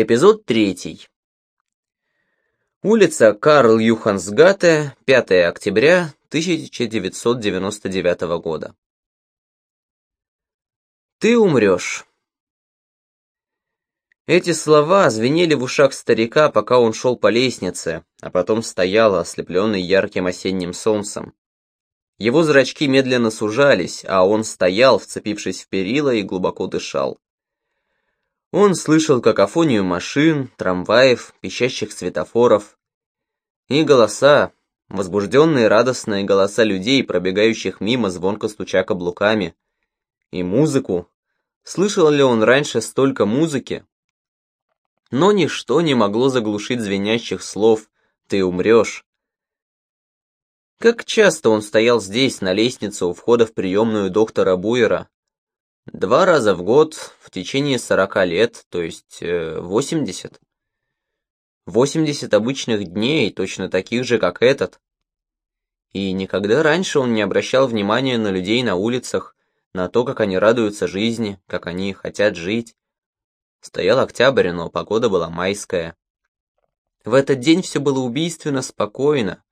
Эпизод третий. Улица Карл Юхансгате, 5 октября 1999 года. Ты умрешь. Эти слова звенели в ушах старика, пока он шел по лестнице, а потом стоял, ослепленный ярким осенним солнцем. Его зрачки медленно сужались, а он стоял, вцепившись в перила и глубоко дышал. Он слышал какофонию машин, трамваев, пищащих светофоров и голоса, возбужденные радостные голоса людей, пробегающих мимо, звонко стуча каблуками, и музыку. Слышал ли он раньше столько музыки? Но ничто не могло заглушить звенящих слов «ты умрешь». Как часто он стоял здесь, на лестнице у входа в приемную доктора Буера, Два раза в год в течение сорока лет, то есть э, восемьдесят. Восемьдесят обычных дней, точно таких же, как этот. И никогда раньше он не обращал внимания на людей на улицах, на то, как они радуются жизни, как они хотят жить. Стоял октябрь, но погода была майская. В этот день все было убийственно спокойно.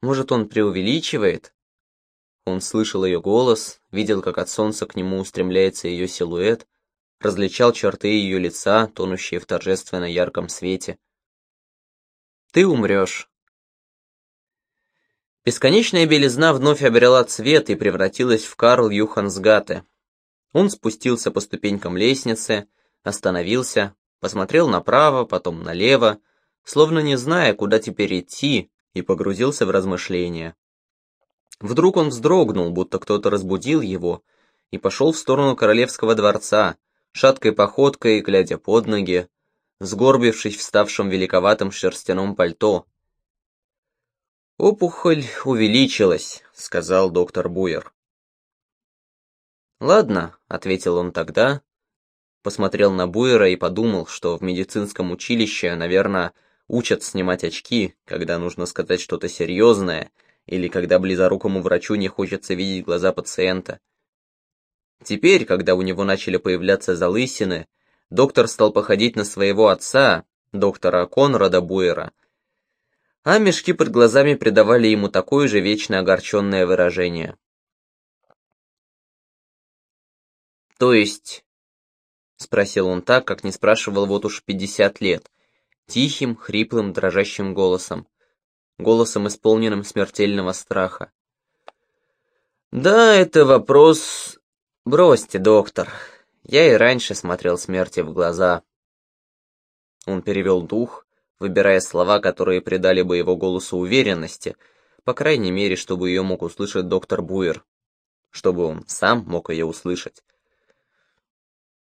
Может, он преувеличивает? Он слышал ее голос, видел, как от солнца к нему устремляется ее силуэт, различал черты ее лица, тонущие в торжественно ярком свете. «Ты умрешь». Бесконечная белизна вновь обрела цвет и превратилась в Карл Юхансгате. Он спустился по ступенькам лестницы, остановился, посмотрел направо, потом налево, словно не зная, куда теперь идти, и погрузился в размышления. Вдруг он вздрогнул, будто кто-то разбудил его, и пошел в сторону королевского дворца, шаткой походкой, глядя под ноги, сгорбившись в ставшем великоватом шерстяном пальто. «Опухоль увеличилась», — сказал доктор Буер. «Ладно», — ответил он тогда, посмотрел на Буера и подумал, что в медицинском училище, наверное, учат снимать очки, когда нужно сказать что-то серьезное — или когда близорукому врачу не хочется видеть глаза пациента. Теперь, когда у него начали появляться залысины, доктор стал походить на своего отца, доктора Конрада Буэра, а мешки под глазами придавали ему такое же вечно огорченное выражение. «То есть?» — спросил он так, как не спрашивал вот уж пятьдесят лет, тихим, хриплым, дрожащим голосом голосом, исполненным смертельного страха. «Да, это вопрос... Бросьте, доктор. Я и раньше смотрел смерти в глаза». Он перевел дух, выбирая слова, которые придали бы его голосу уверенности, по крайней мере, чтобы ее мог услышать доктор Буэр, чтобы он сам мог ее услышать.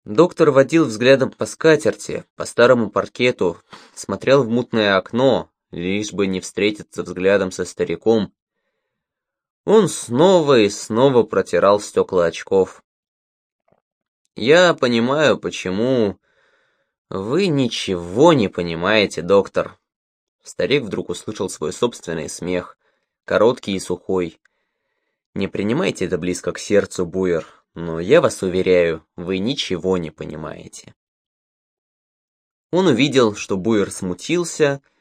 Доктор водил взглядом по скатерти, по старому паркету, смотрел в мутное окно, лишь бы не встретиться взглядом со стариком. Он снова и снова протирал стекла очков. «Я понимаю, почему...» «Вы ничего не понимаете, доктор». Старик вдруг услышал свой собственный смех, короткий и сухой. «Не принимайте это близко к сердцу, Буер, но я вас уверяю, вы ничего не понимаете». Он увидел, что Буер смутился, и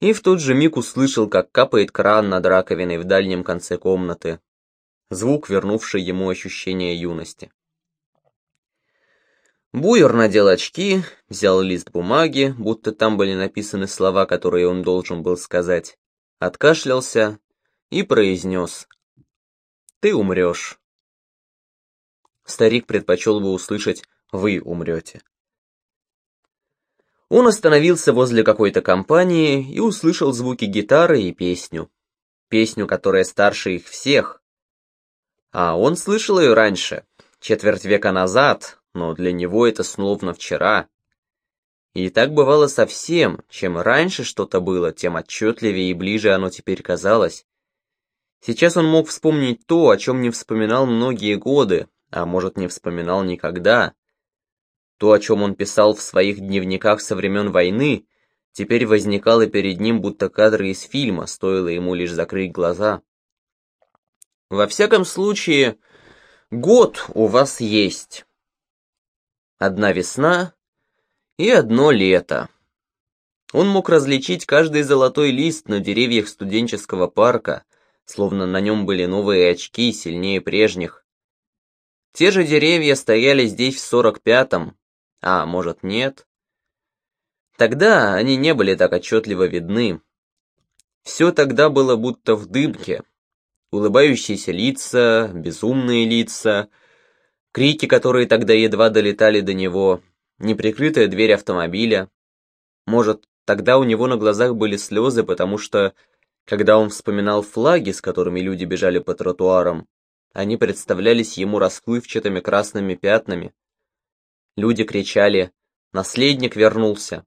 в тот же миг услышал, как капает кран над раковиной в дальнем конце комнаты. Звук, вернувший ему ощущение юности. Буер надел очки, взял лист бумаги, будто там были написаны слова, которые он должен был сказать, откашлялся и произнес «Ты умрешь». Старик предпочел бы услышать «Вы умрете». Он остановился возле какой-то компании и услышал звуки гитары и песню. Песню, которая старше их всех. А он слышал ее раньше, четверть века назад, но для него это словно вчера. И так бывало со всем, чем раньше что-то было, тем отчетливее и ближе оно теперь казалось. Сейчас он мог вспомнить то, о чем не вспоминал многие годы, а может не вспоминал никогда. То, о чем он писал в своих дневниках со времен войны, теперь возникало перед ним будто кадры из фильма, стоило ему лишь закрыть глаза. Во всяком случае, год у вас есть. Одна весна И одно лето. Он мог различить каждый золотой лист на деревьях студенческого парка, словно на нем были новые очки, сильнее прежних. Те же деревья стояли здесь в сорок пятом, а может нет. Тогда они не были так отчетливо видны. Все тогда было будто в дымке. Улыбающиеся лица, безумные лица, крики, которые тогда едва долетали до него, неприкрытая дверь автомобиля. Может, тогда у него на глазах были слезы, потому что, когда он вспоминал флаги, с которыми люди бежали по тротуарам, они представлялись ему расплывчатыми красными пятнами. Люди кричали «Наследник вернулся!».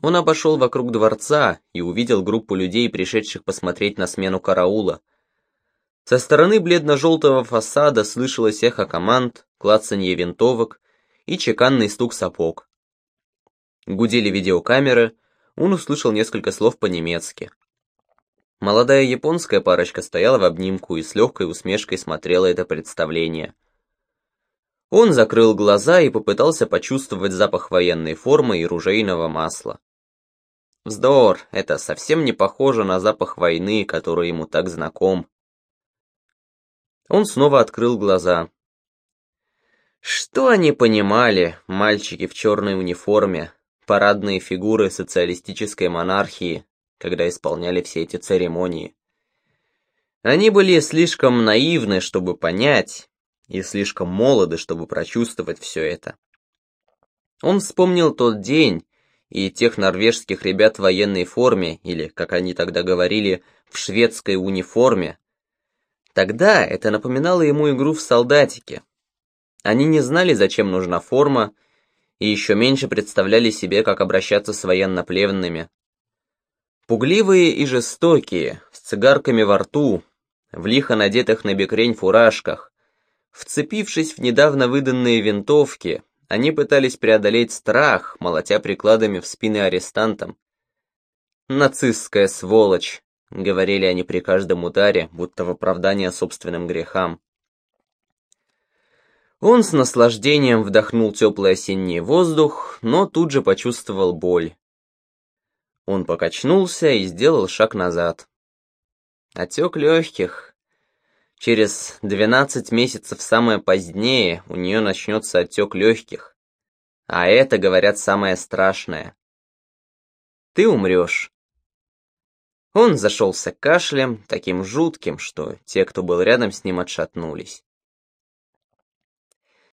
Он обошел вокруг дворца и увидел группу людей, пришедших посмотреть на смену караула. Со стороны бледно-желтого фасада слышалось эхо команд, клацанье винтовок и чеканный стук сапог. Гудели видеокамеры, он услышал несколько слов по-немецки. Молодая японская парочка стояла в обнимку и с легкой усмешкой смотрела это представление. Он закрыл глаза и попытался почувствовать запах военной формы и ружейного масла. Вздор, это совсем не похоже на запах войны, который ему так знаком. Он снова открыл глаза. Что они понимали, мальчики в черной униформе, парадные фигуры социалистической монархии, когда исполняли все эти церемонии. Они были слишком наивны, чтобы понять, и слишком молоды, чтобы прочувствовать все это. Он вспомнил тот день и тех норвежских ребят в военной форме, или, как они тогда говорили, в шведской униформе. Тогда это напоминало ему игру в солдатике. Они не знали, зачем нужна форма, и еще меньше представляли себе, как обращаться с военнопленными. Пугливые и жестокие, с цигарками во рту, в лихо надетых на бекрень фуражках, вцепившись в недавно выданные винтовки, они пытались преодолеть страх, молотя прикладами в спины арестантам. «Нацистская сволочь», — говорили они при каждом ударе, будто в оправдание собственным грехам. Он с наслаждением вдохнул теплый осенний воздух, но тут же почувствовал боль. Он покачнулся и сделал шаг назад. Отек легких. Через 12 месяцев самое позднее у нее начнется отек легких. А это, говорят, самое страшное. Ты умрешь. Он зашелся кашлем, таким жутким, что те, кто был рядом с ним, отшатнулись.